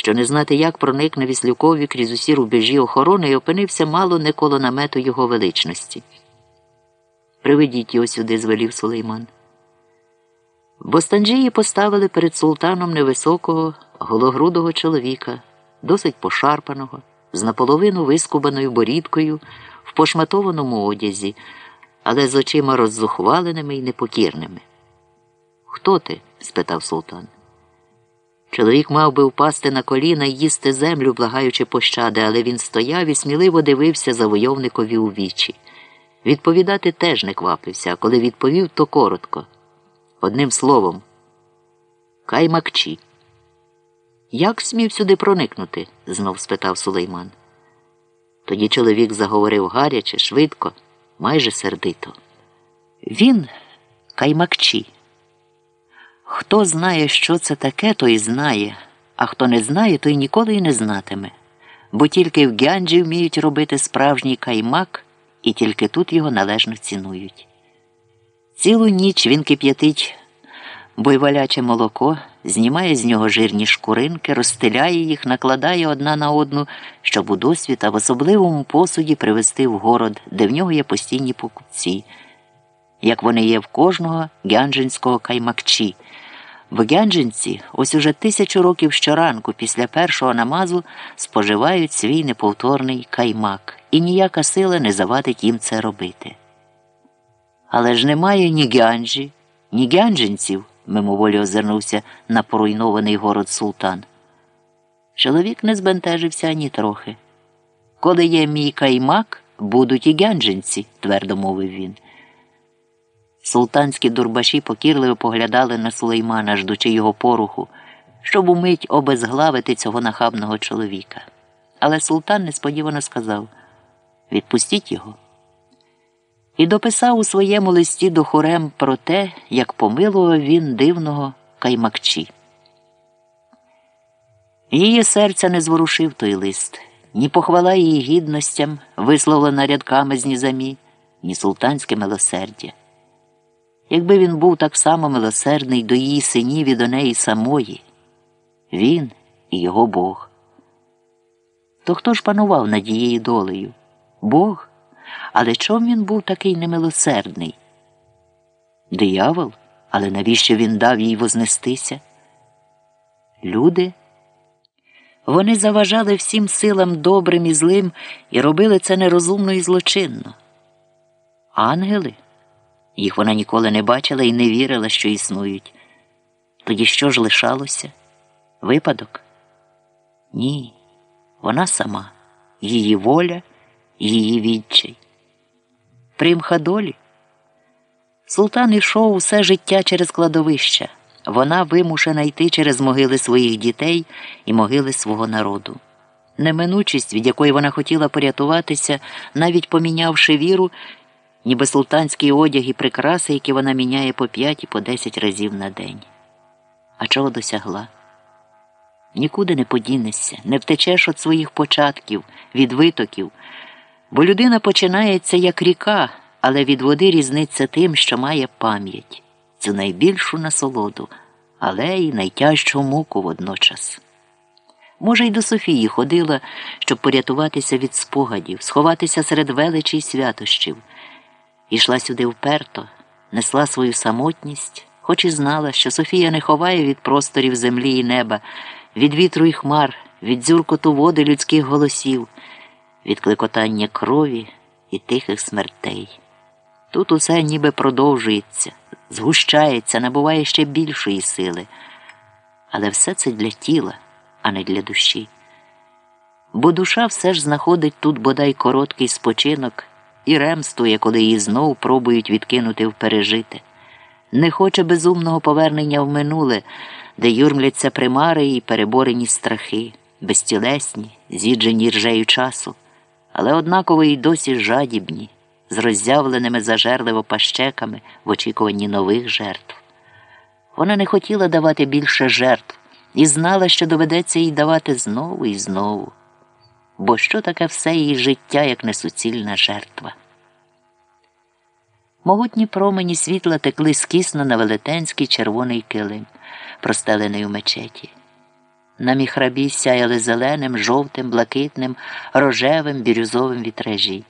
що не знати, як проникне Віслюкові крізь усі рубежі охорони і опинився мало не коло намету його величності. Приведіть його сюди, звелів Сулейман. Бостанджії поставили перед султаном невисокого, гологрудого чоловіка, досить пошарпаного, з наполовину вискубаною борідкою, в пошматованому одязі, але з очима роззухваленими і непокірними. Хто ти? спитав султан. Чоловік мав би впасти на коліна і їсти землю, благаючи пощади, але він стояв і сміливо дивився завойовникові у вічі. Відповідати теж не квапився, а коли відповів, то коротко. Одним словом, каймакчі. Як смів сюди проникнути? знов спитав Сулейман. Тоді чоловік заговорив гаряче, швидко, майже сердито. Він каймакчі. Хто знає, що це таке, той знає, а хто не знає, той ніколи й не знатиме. Бо тільки в Гянджі вміють робити справжній каймак, і тільки тут його належно цінують. Цілу ніч він кип'ятить бойваляче молоко, знімає з нього жирні шкуринки, розстеляє їх, накладає одна на одну, щоб у досвід, а в особливому посуді привезти в город, де в нього є постійні покупці, як вони є в кожного гянджинського каймакчі. В Гянджинці ось уже тисячу років щоранку після першого намазу споживають свій неповторний каймак, і ніяка сила не завадить їм це робити. Але ж немає ні Гянджі, ні гянджинців, мимоволі озирнувся на поруйнований город султан. Чоловік не збентежився ані трохи. Коли є мій каймак, будуть і гянджинці, твердо мовив він. Султанські дурбаші покірливо поглядали на Сулеймана, ждучи його поруху, щоб умить обезглавити цього нахабного чоловіка. Але султан несподівано сказав Відпустіть його. І дописав у своєму листі до хорем про те, як помилував він дивного каймакчі. Її серця не зворушив той лист, ні похвала її гідностям, висловлена рядками з нізамі, ні султанське милосердя. Якби він був так само милосердний до її синів і до неї самої, він і його Бог. То хто ж панував над її долею? Бог? Але чом він був такий немилосердний? Диявол? Але навіщо він дав їй вознестися? Люди? Вони заважали всім силам добрим і злим і робили це нерозумно і злочинно. Ангели? Їх вона ніколи не бачила і не вірила, що існують. Тоді що ж лишалося? Випадок? Ні, вона сама, її воля, її відчай. Примха долі. Султан ішов усе життя через кладовища. Вона вимушена йти через могили своїх дітей і могили свого народу. Неминучість, від якої вона хотіла порятуватися, навіть помінявши віру, ніби султанський одяг і прикраси, які вона міняє по п'ять і по десять разів на день. А чого досягла? Нікуди не подінешся, не втечеш від своїх початків, від витоків, бо людина починається як ріка, але від води різниться тим, що має пам'ять, цю найбільшу насолоду, але й найтяжчу муку водночас. Може, й до Софії ходила, щоб порятуватися від спогадів, сховатися серед величі й святощів. Ішла сюди вперто, несла свою самотність, хоч і знала, що Софія не ховає від просторів землі і неба, від вітру і хмар, від дзюркоту води людських голосів, від кликотання крові і тихих смертей. Тут усе ніби продовжується, згущається, набуває ще більшої сили. Але все це для тіла, а не для душі. Бо душа все ж знаходить тут бодай короткий спочинок і ремствує, коли її знов пробують відкинути в пережите. Не хоче безумного повернення в минуле, де юрмляться примари і переборені страхи, безтілесні, з'їджені ржею часу, але однаково й досі жадібні, з роззявленими зажерливо пащеками в очікуванні нових жертв. Вона не хотіла давати більше жертв і знала, що доведеться їй давати знову і знову бо що таке все її життя, як несуцільна жертва? Могутні промені світла текли скісно на велетенський червоний килим, простелений у мечеті. На міхрабі сяяли зеленим, жовтим, блакитним, рожевим, бірюзовим вітражі.